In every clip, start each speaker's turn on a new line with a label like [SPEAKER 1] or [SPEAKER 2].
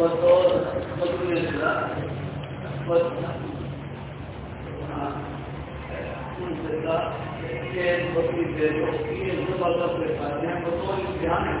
[SPEAKER 1] بطور امتحان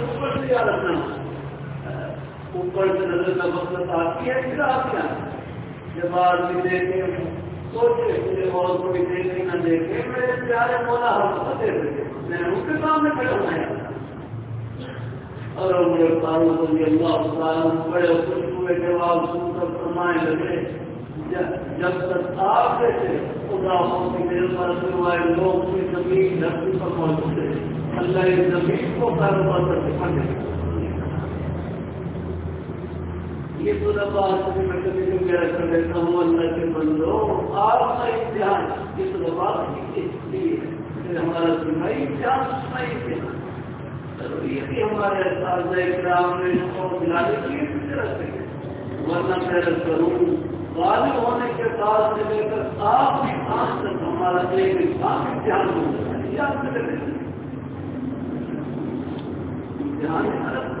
[SPEAKER 1] خیال رکھنا۔ اوپر سے نظر کا مقصد آپ کی ہے، پھر آپ کیا جب آدمی دیکھے سوچے مجھے اور بھی دیکھے نہ دیکھے میرے پیارے مولا ہر ہم دے دیتے میں اس کے سامنے کھڑا ہوں۔ اور میرے پاس مجھے اللہ تعالیٰ بڑے خوش ہوئے، جواب سن کر فرمائے لگے، جب تک آپ تھے خدا کی میرے پاس سنوائے لوگ کی زمین دھرتی پر پہنچتے اللہ اس زمین کو کاروبار کر کے دے یہ پورا بات ہے میں کبھی کبھی ایسا کہتا ہوں، اللہ کے بندو، آپ کا امتحان، یہ تو بات لیے ہمارا سنائی امتحان سنا امتحان یہ بھی ہمارے اساتذہ اکرام نے اور دلانے کے لیے بھی رکھتے ہیں ورنہ میں کروں والد ہونے کے بعد سے لے کر آپ کی آنکھ تک ہمارا ایک انسان امتحان ہو جاتا ہے یہ آپ نے امتحان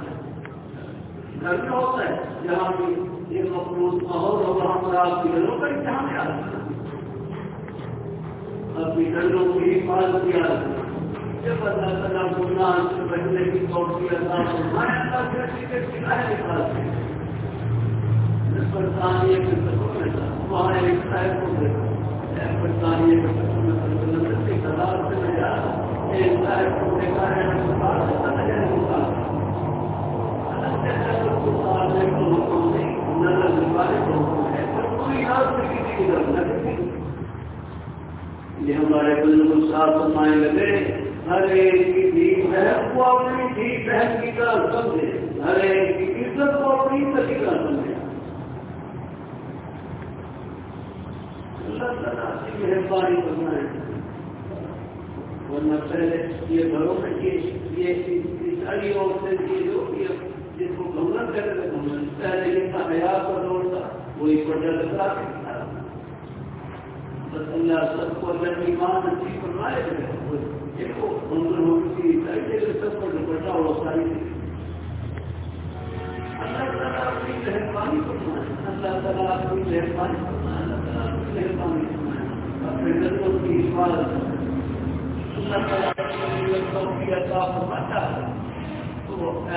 [SPEAKER 1] گھر میں ہوتا ہے جہاں پہ یہ مخلوط ماحول اور وہاں پر آپ کے گھروں کا امتحان کیا اپنے گھروں کی حفاظت کیا جب اللہ تعالیٰ گمران بچنے کی طور کی اللہ ہمارے اللہ گھر کے سکھائے نکال دیں برطانیہ کے سفر میں تھا وہاں ایک صاحب کو دیکھا برطانیہ کے سفر میں تھا میں جا رہا ایک صاحب کو دیکھا ہے یہ ہمارے بزرگ صاحب فرمانے لگے، ہر ایک کی بہن کو اپنی دھی بہن کی طرح سمجھے، ہر ایک کی عزت کو اپنی عزت طرح سمجھے۔ اللہ تعالیٰ کی مہربانی کرنا ہے ورنہ پہلے یہ گھروں میں یہ ساری عورتیں اللہ سب کو اللہ ایمان اچھی فرمائے دیکھو منظر ہو کسی چاہیے سب کو نپٹا ہو ساری اللہ تعالیٰ اپنی مہربانی فرمائے۔ اللہ تعالیٰ اپنی مہربانی فرمائے۔ اللہ تعالیٰ اپنی مہربانی کی حفاظت اللہ تعالیٰ کی عطا فرماتا ہے۔ تو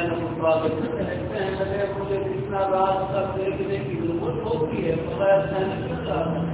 [SPEAKER 1] مجھے کتنا رات تک دیکھنے کی ضرورت ہوتی ہے بغیر سہنے کرتا ہے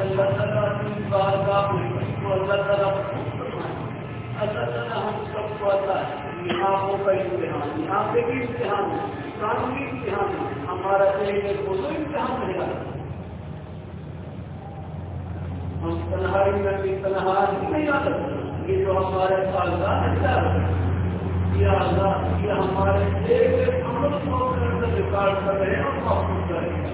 [SPEAKER 1] اللہ تعالیٰ کی بات کا اللہ تعالیٰ اللہ تعالیٰ ہم سب کو آتا ہے۔ یہاں کا امتحان یہاں پہ بھی امتحان ہے قانونی امتحان۔ ہے ہمارا چاہیے کو تو امتحان رہے گا۔ ہم تنہائی میں بھی تنہائی نہیں آ سکتے یہ جو ہمارے سال کا اچھا یہ ہمارے ایک عمل کو ریکارڈ کر رہے ہیں اور محفوظ کر رہے ہیں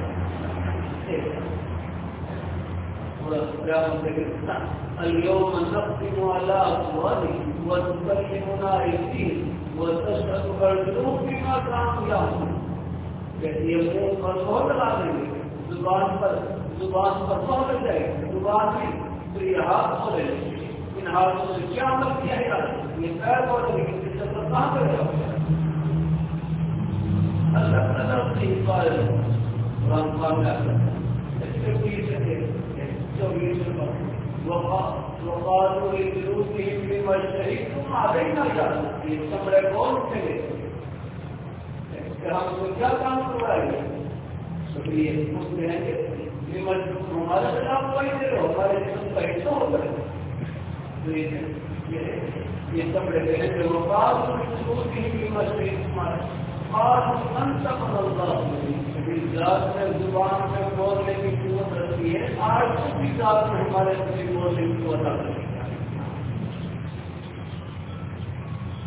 [SPEAKER 1] اليوم نختم على أفواههم وتكلمنا أيديهم وتشهد أرجلهم بما كانوا يعملون۔ یہ منہ پر مہر لگا دیں گے، زبان پر زبان پر مہر لگ جائے گی، زبان میں تو یہ ہاتھ ہو رہے ان ہاتھوں سے کیا عمل کیا ہے؟ یہ پیر ہو رہے لیکن اس سے کہاں کر جاؤ اللہ تعالیٰ اپنی حفاظت قرآن پاک میں آتا ہے اس کے پیچھے چوبیس وقالوا لجلودهم بما شهدتم علينا یہ کمرے کون کہ ہم کو کیا کام کروائے شکریہ ہیں کہ ہمارے خلاف کوئی دے رہے ہمارے جسم کا حصہ ہوتا ہے یہ کمرے دے جو وقالوا لجلودهم شهدتم ذات میں زبان میں بولنے کی قوت رکھتی ہے آج بھی میں ہمارے کسی بولنے کی قوت رکھتی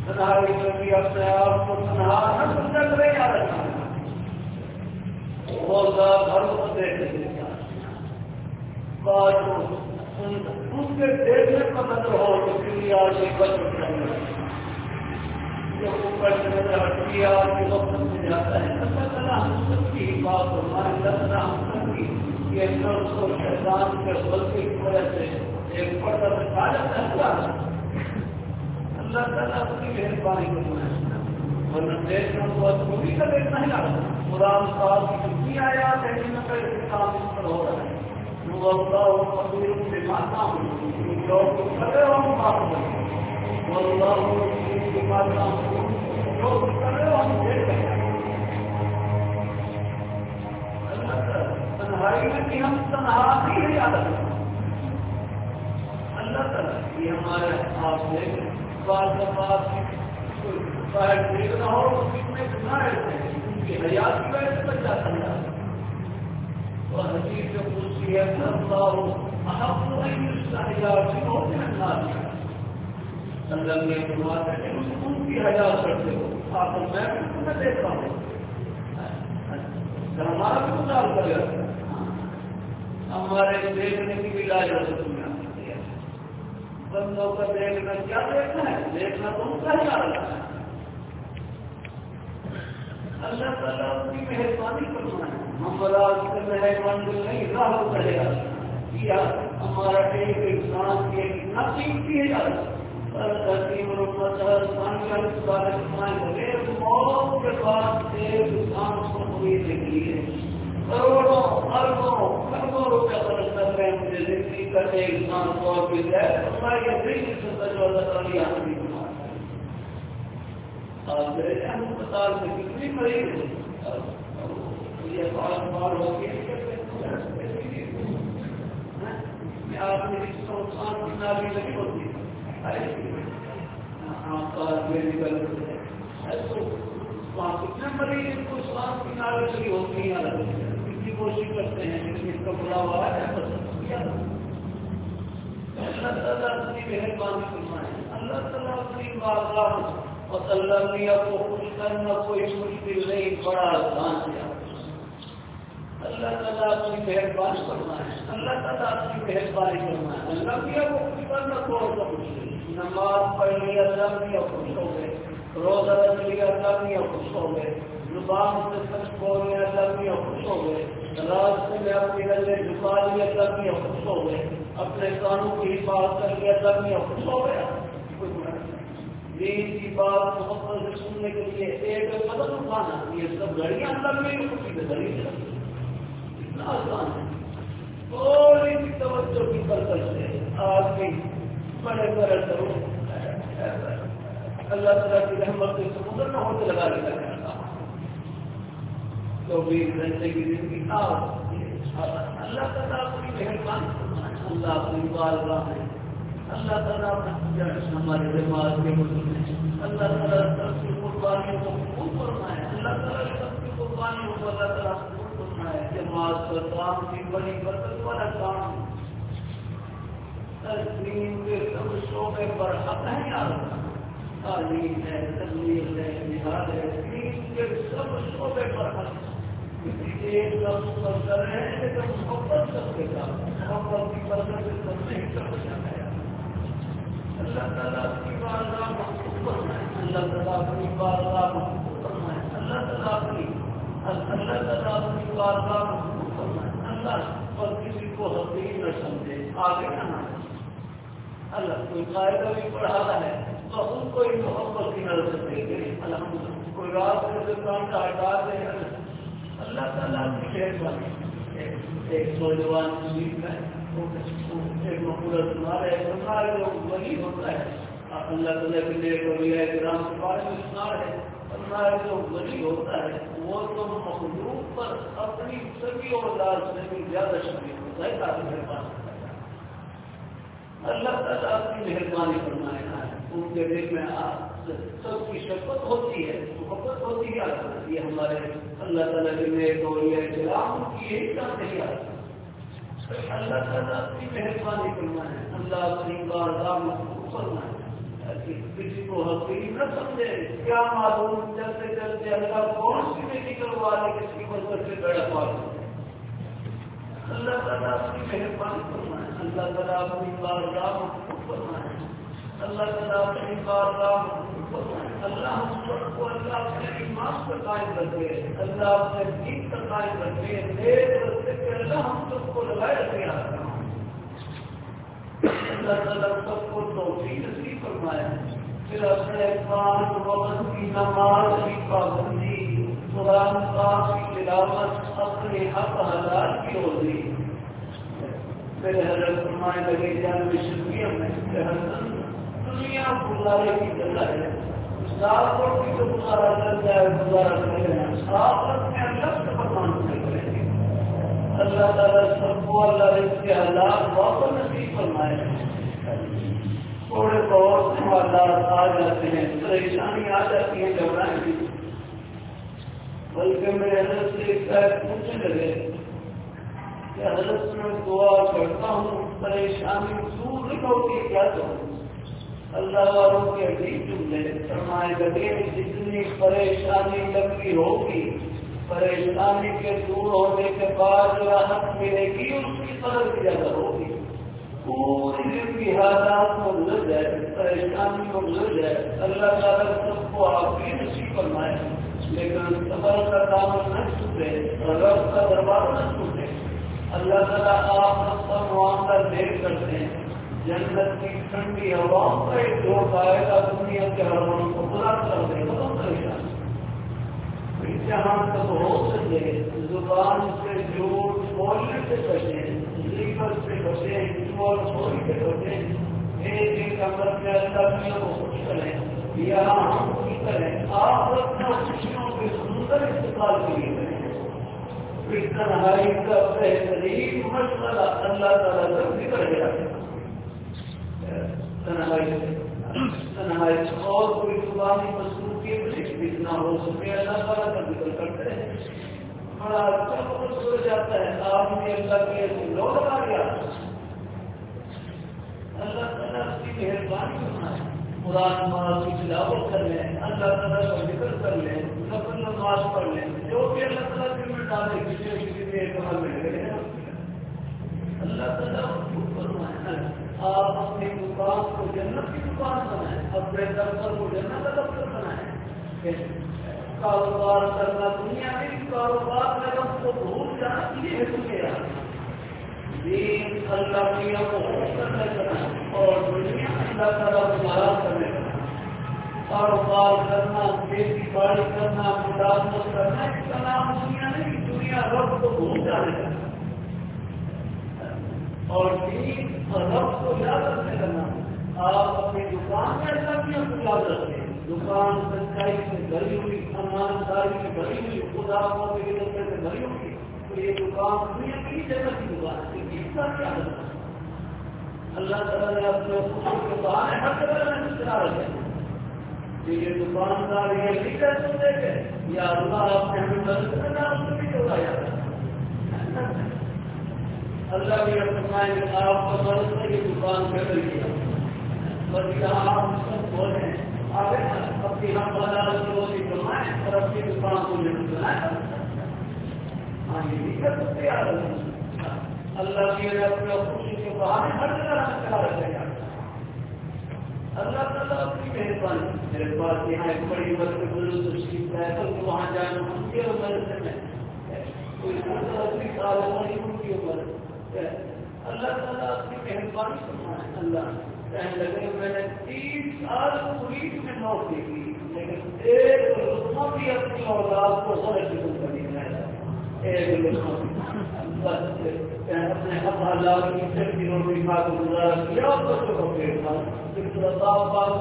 [SPEAKER 1] تنہائی میں اپنے آپ کو تنہا نہ سمجھا کرے یا رکھنا بہت زیادہ گھر کو دیکھ کے دیکھنے کا نظر ہو تو پھر آج ایک بچ رہے اوپر سے نظر وقت میں جاتا ہے اللہ تعالیٰ ہم سب کی بات ہمارے اللہ تعالیٰ کی نفس شیطان کے غلطی کی وجہ سے ایک پردہ سے اللہ تعالیٰ اپنی مہربانی کرنا ہے ورنہ دیکھنا کا دیکھنا قرآن صاحب کی کتنی کام اس پر ہو رہا ہے ہم تنہا ہی نہیں آتا اللہ تعالیٰ یہ ہمارے آپ سے بات بات باہر دیکھنا ہو تو کتنے گنا رہتے ہیں ان کی حیات کی وجہ سے بچ جاتا ہے اور حجیب جو پوچھتی ہے اللہ ہو آپ کو نہیں اس کا حجاب سے ہوتے ہیں سنگم میں شروعات ہے ان کی حجاب کرتے ہو آپ میں بھی دیکھتا ہوں ہمارا بھی مثال کرے ہمارے دیکھنے کی بھی لاج بندوں کا دیکھنا کیا دیکھنا ہے؟ دیکھنا تو ان کا ہی آ رہا ہے اللہ۔ تعالیٰ کی مہربانی کرنا ہے۔ ہم بلا مہربان دل نہیں، راہ رہے گا۔ کیا ہمارا ایک انسان کی ایک نصیب کی ہے۔ موت کے بعد ایک انسان کو امید نکلی ہے کروڑوں، اربوں اربوں روپے خرچ کر رہے ہیں مجھے زندگی کرتے انسان کو مل جائے اللہ یہ دل سے جو اللہ تعالیٰ یہاں بھی اسپتال میں کتنی مریض یہ بار بار ہو گئی آپ نے نہیں ہوتی۔ ہاں، کتنے مریض کو سواد کی نالج ہوتی۔ ہے کوشش کرتے ہیں لیکن اس کا بڑا ہوا ہے۔ اللہ تعالیٰ اپنی مہربانی فرمائے۔ اللہ تعالیٰ اپنی بازار اور اللہ میاں کو خوش کرنا کوئی مشکل نہیں، بڑا آسان کیا اللہ تعالیٰ اپنی مہربانی فرمائے۔ اللہ تعالیٰ اپنی مہربانی فرمائے۔ اللہ میاں کو خوش کرنا کوئی مشکل نماز پڑھ لی، اللہ بھی خوش ہو گئے۔ روزہ رکھ لیا اللہ بھی خوش ہو گئے۔ زبان سے سچ بول لیا اللہ بھی خوش ہو گئے۔ راستے میں اپنی گلے جھکا لی اللہ بھی خوش ہو گئے۔ اپنے کانوں کی حفاظت کر لیا اللہ بھی خوش ہو گیا دین کی بات محبت سے سننے کے لیے ایک قدم اٹھانا یہ سب گھڑیاں اللہ میں خوشی سے گھڑی اتنا آسان ہے۔ تھوڑی سی توجہ کی پر کرتے آدمی بڑے بڑے کرو۔ اللہ تعالیٰ کی رحمت سے سمندر میں ہوتے لگا لیا کرتا چوبیس گھنٹے کی زندگی اللہ تعالیٰ اپنی مہربانی اللہ اپنی بال ہے اللہ تعالیٰ ہمارے دماغ کے مسلم اللہ تعالیٰ سب کی قربانی کو خود فرمائے۔ اللہ تعالیٰ سب کی قربانی کو اللہ تعالیٰ خود فرمائے۔ جماعت پر کام کی، بڑی برکت والا کام۔ تسلیم کے سب شعبے پر حق ہے یار تعلیم ہے تبلیغ ہے جہاد ہے دین کے سب شعبے پر حق ایک لفظ پر کر رہے ہیں لیکن محبت سب کے ساتھ۔ محبت کی برکت سے سب نہیں اچھا کر جاتا ہے۔ اللہ تعالیٰ کی بارگاہ اللہ تعالیٰ بارگاہ اللہ تعالیٰ اپنی اللہ تعالیٰ بارگاہ اللہ پر کسی کو حقیق نہ سمجھے۔ آگے نہ اللہ کوئی قاعدہ بھی پڑھا ہے۔ تو محبت کی نظر سے دے گے الحمد کوئی رات سے کام کا ہٹا دے اللہ تعالیٰ کی مہربانی ایک نوجوان مجید ہے ایک مقبول سنا رہے سنا رہے وہی ہوتا ہے۔ اللہ تعالیٰ کے لیے کبھی ہے گرام کے بارے میں سنا رہے سنا رہے جو وہی ہوتا ہے۔ وہ تو مخلوق پر اپنی سبھی اوزار سے بھی زیادہ شکریہ ہوتا ہے تاکہ میرے پاس اللہ تعالیٰ اپنی مہربانی فرمائے۔ ہے ان کے دل میں سب کی شفقت ہوتی ہے، محبت ہوتی ہے، یہ ہمارے اللہ تعالیٰ کے لیے تو یہ اسلام کی یہی چاہتے ہی آتا۔ اللہ تعالیٰ اپنی مہربانی فرمائے، اللہ اپنی بارگاہ محبوب فرمائے کسی کو حقیقی نہ سمجھے کیا معلوم چلتے چلتے اللہ کون سی میں نکلوا لے کسی کو سب سے بڑا پاس اللہ تعالیٰ اپنی مہربانی فرمائے، اللہ تعالیٰ اپنی بارگاہ محبوب فرمائے۔ اللہ تعالیٰ اللہ ہم کو اللہ اپنے ایمان پر قائم رکھے، اللہ اپنے دین پر قائم رکھے نیک رستے پہ اللہ ہم سب کو لگائے رکھے اللہ تعالیٰ سب کو توفیق نصیب فرمائے۔ پھر اپنے وقت کی نماز کی پابندی، قرآن پاک کی تلاوت اپنے حق کی حضرت فرمائے لگے، جان میں شکریہ گزارے کی جگہ ہے۔ صاف روٹی کو گزارا کر جائے گزارا کرے صاف رکھنے اللہ سے فرمان سے کریں گے اللہ تعالیٰ سب کو اللہ اس کے حالات واپس نصیب فرمائے۔ تھوڑے بہت سے حالات آ جاتے ہیں، پریشانی آ جاتی ہے گھبرائیں بھی بلکہ میرے حضرت سے ایک شاید پوچھنے لگے کہ حضرت میں دعا کرتا ہوں، پریشانی دور نہیں ہوتی، کیا کروں اللہ والوں کے عجیب جملے فرمائے لگے جتنی پریشانی لگی ہوگی پریشانی کے دور ہونے کے بعد راحت ملے گی اس کی قدر بھی زیادہ ہوگی پوری زندگی حالات کو گزر جائے پریشانی کو گزر جائے اللہ تعالیٰ سب کو آپ بھی نصیب فرمائے لیکن سفر کا کام نہ چھوٹے رب کا دروازہ نہ چھوٹے اللہ تعالیٰ آپ سب کا معاملہ دیکھ کرتے ہیں۔ جنت کی ٹھنڈی ہواؤں کا ایک جوڑ آئے گا دنیا کے ہرمن کو پورا کر دے گا تو پریشان جہاں تک ہو سکے، زبان سے جھوٹ بولنے سے بچے لیور سے بچے جھوٹ بول سے بچے، ایک ایک امر میں اللہ کو خوش کریں یہاں ہم خوش کریں آپ اپنا خوشیوں کے سندر استعمال کے لیے کریں اس تنہائی کا بہترین مسئلہ اللہ تعالیٰ کا ذکر گیا۔ تنہائی تنہائی اور کوئی زبانی مصروفیت جتنا ہو سکے اللہ تعالیٰ کا ذکر کرتے ہیں۔ بڑا اچھا بہت ہو جاتا ہے، آپ نے اللہ کے لو لگا گیا اللہ تعالیٰ کی مہربانی کرنا ہے قرآن نماز کی تلاوت کر لیں، اللہ تعالیٰ کا ذکر کر لیں، نفل نماز پڑھ لیں، جو بھی اللہ تعالیٰ دل میں ڈالے کسی نہ کسی بھی اعتماد میں لگے اللہ تعالیٰ فرمائے۔ آپ اپنی دکان کو جنت کی دکان بنائیں، اپنے دفتر کو جنت کا دفتر بنائیں۔ کاروبار کرنا، دنیا میں کاروبار میں ہم کو بھول جانا، یہ ہے تمہیں دین اللہ کی کو کرنے کرنا اور دنیا اللہ تعالیٰ کو کرنے کرنا کاروبار کرنا، کھیتی باڑی کرنا، ملازمت کرنا، اس کا نام دنیا نہیں، دنیا رب کو بھول جانے کرنا اور دین اور رب کو یاد رکھنے کرنا آپ اپنی دکان میں اللہ کی کو یاد رکھیں دکان سچائی سے بھری ہوئی، ایمانداری سے بھری ہوئی، خدا کے سے بھری ہوئی، تو یہ دکان دنیا کی جگہ کی دکان ہے اس کا کیا ہوتا اللہ تعالیٰ نے اپنے خود کے باہر ہر جگہ میں چلا رکھے کہ یہ دکاندار یہ لکھے تو دے گئے یا اللہ اپنے ہمیں مدد کرنا اس کو بھی چلایا اللہ بھی اپنے آپ کا مدد سے یہ دکان کر رہی ہے؟ بس یہاں آپ سب بولے اپنی ہم بازار روزی کمائیں اور اپنی دکان کو ہاں یہ اللہ کی اپنے خوشی کے باہر ہر جگہ چلا رکھے گا اللہ تعالیٰ اپنی مہربانی میرے پاس یہاں ایک بڑی وقت بزرگ تشریف ہے۔ تو وہاں جانا ہم کی عمر سے میں کوئی اپنی سال ہماری ان کی عمر سے اللہ تعالیٰ اپنی مہربانی فرمائے۔ اللہ کہنے لگے میں نے تیس سال پوری میں نوکری کی لیکن ایک لطفوں بھی اپنی اولاد کو غلط شروع کر دیا ایک لطفوں اپنے حالات کی گزارا کیا بچوں کو پیڑ تھا۔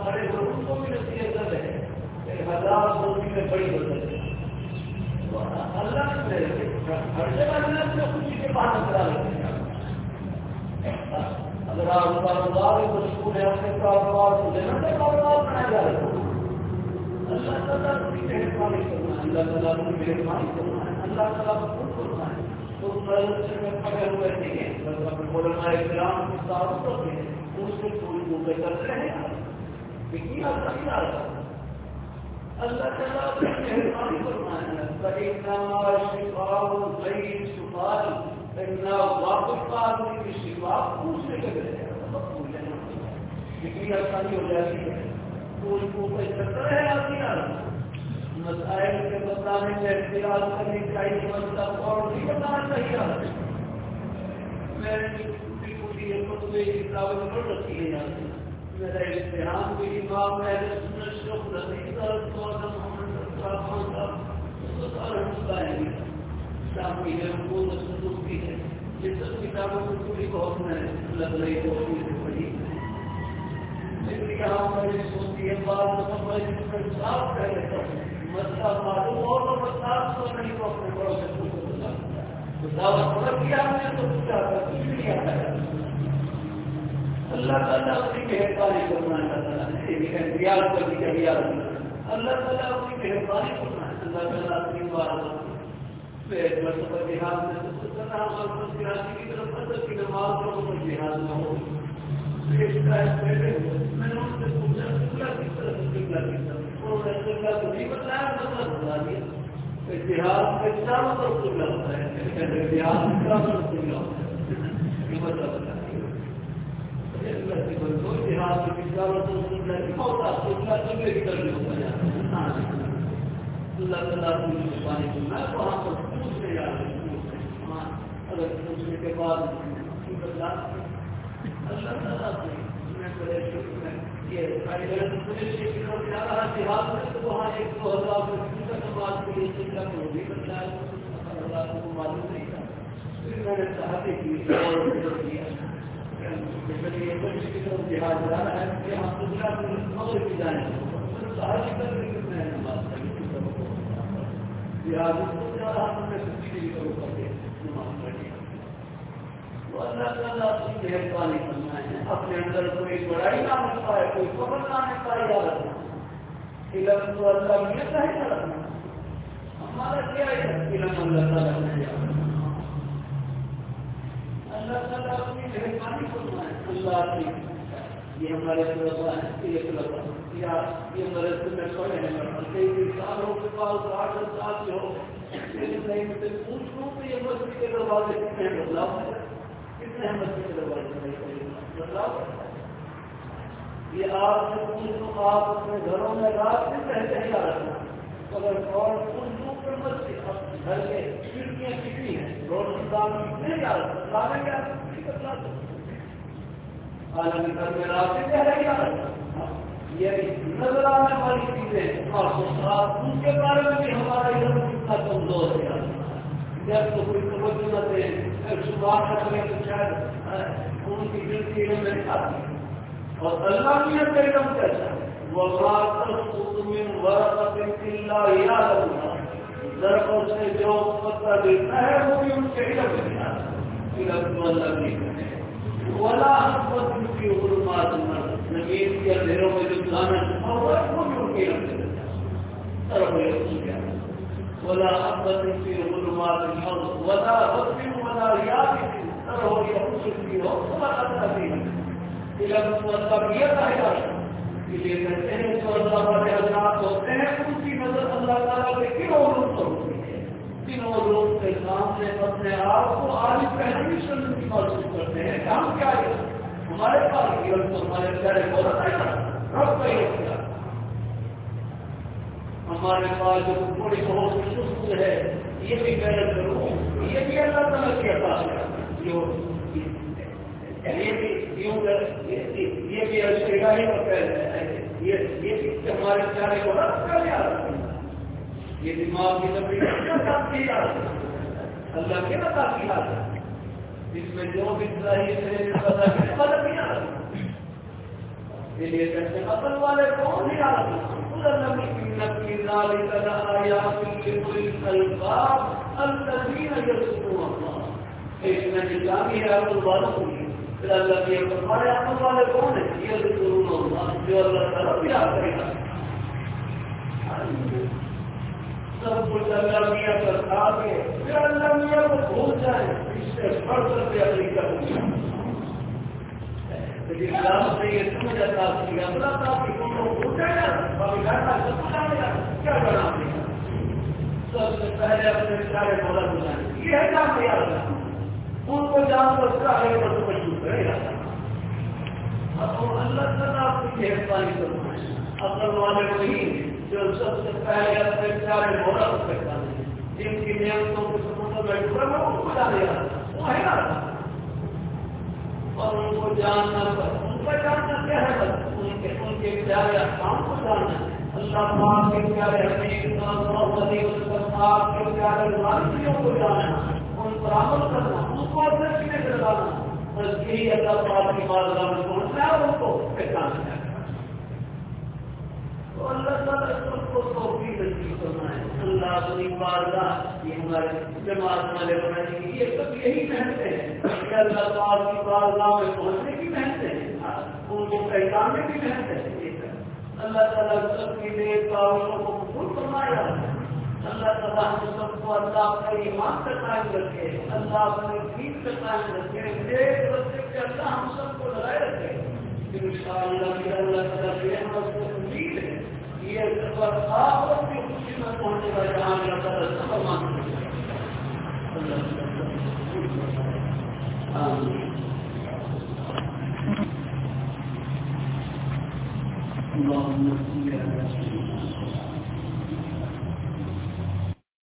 [SPEAKER 1] کھڑے کو بھی نصیحت ہزار نوکری میں بڑی بدل اللہ نے ہر جگہ میں اپنے خوشی کے بعد کرا رکھے اگر آپ کاروبار مشکور ہے، اپنے کاروبار کو دینا تو کاروبار بنایا جا رہا ہے اللہ تعالیٰ کی مہربانی کرنا ہے اللہ تعالیٰ کی مہربانی کرنا ہے اللہ تعالیٰ کو خود کرنا ہے تو سے میں پڑے ہوئے نہیں ہیں بس اپنے مولانا اکرام کی تعارف کرتے ہیں۔ اس سے پوری موقع کرتے ہیں۔ لیکن اللہ کیا اللہ تعالیٰ کی مہربانی اتنا واپس کا آدمی کی شفا پوچھنے کے لیے مطلب اتنی آسانی ہو جاتی ہے۔ تو اس کو چکر ہے آدمی آ مسائل کے بتانے میں اختلاف کرنی چاہیے مطلب اور بھی بتانا چاہیے آدمی میں کتابیں پڑھ رکھی ہے یہاں سے میرا امتحان بھی امام ہے شوق رسی درد محمد صاحب اس کو سارا حصہ ہے شام کی ہے، وہ سنتوشتی ہے۔ یہ سب کتابوں کو پوری بہت میں لگ رہی ہے پڑھی۔ لیکن سوچتی ہے بات صاف لیتا ہوں مسئلہ معلوم تو نہیں تو اپنے بڑوں سے دعوت کیا ہم نے تو پوچھا تھا؟ کچھ نہیں آتا۔ اللہ تعالیٰ اپنی مہربانی کرنا ہے اللہ تعالیٰ اللہ تعالیٰ اپنی مہربانی کرنا ہے اللہ تعالیٰ اپنی بات مرتبہ جہاد میں کرنا اور جہاد کی طرف اثر کی نماز کو جہاد نہ ہو میں نے ان سے پوچھا قبلہ کس طرف قبلہ کی طرف انہوں نے قبلہ نہیں بتایا مطلب بتا دیا جہاد کے چاروں طرف قبلہ ہوتا ہے جہاد کے چاروں طرف قبلہ ہوتا ہے یہ مطلب بتا دیا جہاد کے چاروں طرف ہوتا قبلہ قبلے کی طرف ہوتا ہے اللہ تعالیٰ میں وہاں پر پوچھنے جا رہی ہوں ہاں، اگر پوچھنے کے بعد اللہ تعالیٰ ہے تو وہاں ایک دو ہزار کے لیے چنتا کو بھی بتایا اللہ کو معلوم نہیں تھا۔ پھر میں نے چاہتے کی جانا ہے، کہ ہم جائیں۔ صحافی کر میں نماز پڑھی اللہ تعالیٰ اپنی مہربانی کرنا ہے اپنے اندر کوئی بڑائی نہ رکھتا ہے کوئی خبر نہ رکھتا ہے یاد رکھنا علم تو اللہ میں چاہیے رکھنا ہمارا کیا ہے علم اللہ تعالیٰ نے اللہ تعالیٰ اپنی مہربانی کرنا ہے اللہ کی یہ ہمارے یا یہ مدرسے میں پڑھے ہیں کئی سال ہو کے پاس آٹھ سال سے ہو نہیں مجھے پوچھ لوں کہ یہ مسجد کے دروازے کتنے بدلاؤ ہے کتنے ہیں مسجد کے دروازے بدلاؤ یہ آپ سے پوچھ لوں آپ اپنے گھروں میں رات میں رہتے ہی آ رہے ہیں۔ اگر اور پوچھ لوں کہ مسجد گھر کے کھڑکیاں کتنی ہیں؟ روڈ دام کتنے آ رہے ہیں بدلا گیا بدلا سکتے یہ نظر آنے والی چیزیں اور ان کے بارے میں بھی ہمارا ادھر کتنا کمزور ہے جب تو کوئی توجہ نہ دے جب شروعات کریں تو شاید ان کی گنتی علم میں نہیں آتی اور اللہ کی ایک کم کیسا وما تسقط سے جو پتہ دیتا ہے، وہ بھی ان کے علم میں علم اللہ بھی ولا حبت کی علمات نبیل کے اندھیروں میں جو دانا چھپا ہوا ہے وہ بھی ان کے علم میں طرف ہے ولا حبت کی علمات الحوض ولا حبت ولا ریاض طرح یہ کی ہو ولا حبت علم اللہ یہ کہا یہ کہتے ہیں جو اللہ والے حضرات ہوتے ہیں ان کی نظر اللہ تعالیٰ کے کن علوم پر کے سامنے اپنے آپ کو آج پہلے سننے کی محسوس کرتے ہیں۔ کام کیا ہے؟ ہمارے پاس علم تو ہمارے پیارے کو رکھا رب کا ہی رکھا ہمارے پاس جو تھوڑی بہت سست ہے، یہ بھی محنت کروں یہ بھی اللہ تعالیٰ کی عطا ہے۔ جو یہ بھی یہ بھی اشتہا ہی یہ ہمارے پیارے کو رد کر لیا یہ دماغ کی تبدیلی اللہ کے بتا کیا جس میں جو بھی آ رہا والے کون آ رہا ہے والوں پھر اللہ ہمارے والے کون ہیں؟ یہ جو اللہ تعالیٰ کرے گا۔ سب کچھ اللہ میاں کا ساتھ ہے۔ پھر اللہ میاں کو بھول جائے اس سے بڑھ کر کے اپنی اسلام سے یہ سمجھ آتا کہ اللہ بھول گا سب گا، کیا بنا دے گا؟ سب سے پہلے اپنے سارے بولا بلائیں یہ ہے کام ان کو جان کر اس کا مجبور کرے۔ گا اب اللہ تعالیٰ آپ کی مہربانی کرنا اصل والے جو سب سے پہلے اپنے پیارے مولا کو کرتا ہے جن کی نعمتوں کے سمندر میں ڈوبا وہ ان کو جانے گا۔ وہ ہے نا اور ان کو جاننا پر ان کا جاننا کیا ہے بس؟ ان کے ان کے پیارے احکام کو جاننا۔ اللہ پاک کے پیارے حمید محمد آپ کے پیارے والدیوں کو جاننا۔ ان پر عمل کرنا، ان کو اپنے سینے سے لگانا بس یہی اللہ پاک کی بارگاہ پہنچنا ہے ان کو پہچاننا ہے تو اللہ تعالیٰ سب کو توفیق نصیب کرنا ہے اللہ اپنی بارگاہ، یہ ہمارے جماعت والے بنانے کی یہ سب یہی محنتیں ہیں۔ کہ اللہ پاک کی بارگاہ میں پہنچنے کی محنتیں ہیں۔ ان کو پہچاننے کی محنت ہے اللہ تعالیٰ سب کی نیک کاروباروں کو قبول فرمایا۔ اللہ تعالیٰ ہم سب کو اللہ کا ایمان کا قائم رکھے۔ اللہ اپنے دین کا قائم رکھے۔ نیک رستے کے اللہ ہم سب کو لگائے رکھے۔ ان شاء اللہ اللہ تعالیٰ کی رحمت سے امید ہے یہ سفر آخر کی خوشی میں پہنچے گا جہاں اللہ تعالیٰ سفر مان اللهم صل على